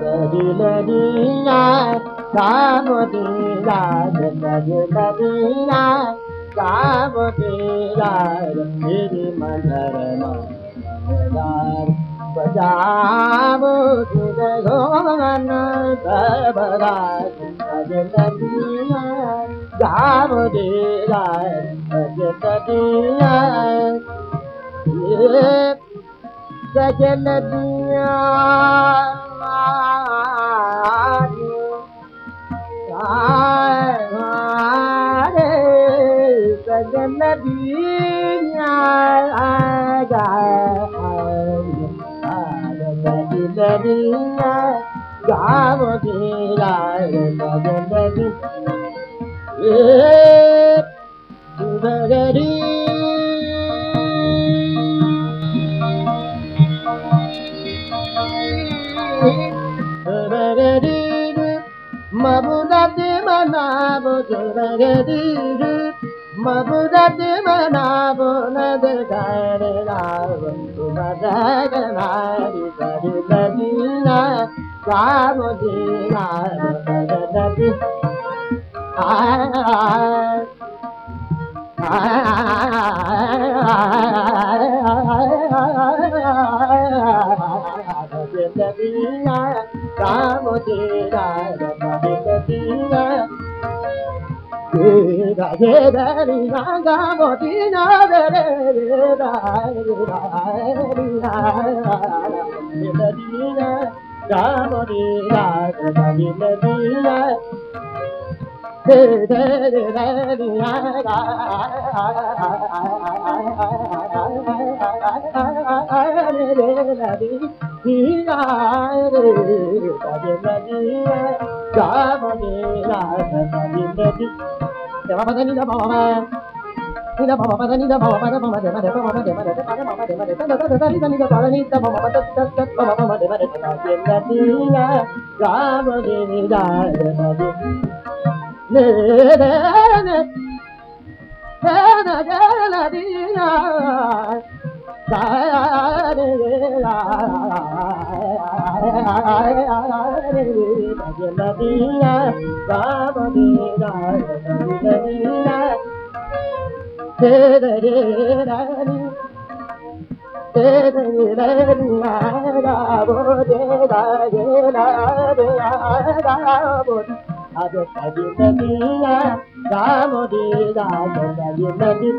सजी नारज नाराम देरार बजाबोन भा सजनीयाराम देर सजारे सजन नदी ममू नदी बोरी रु बुद बना नद घर घर काम जय आया काम ज गाम गान Da जल मामो गे दा गे न राम देदा राम ನದಿ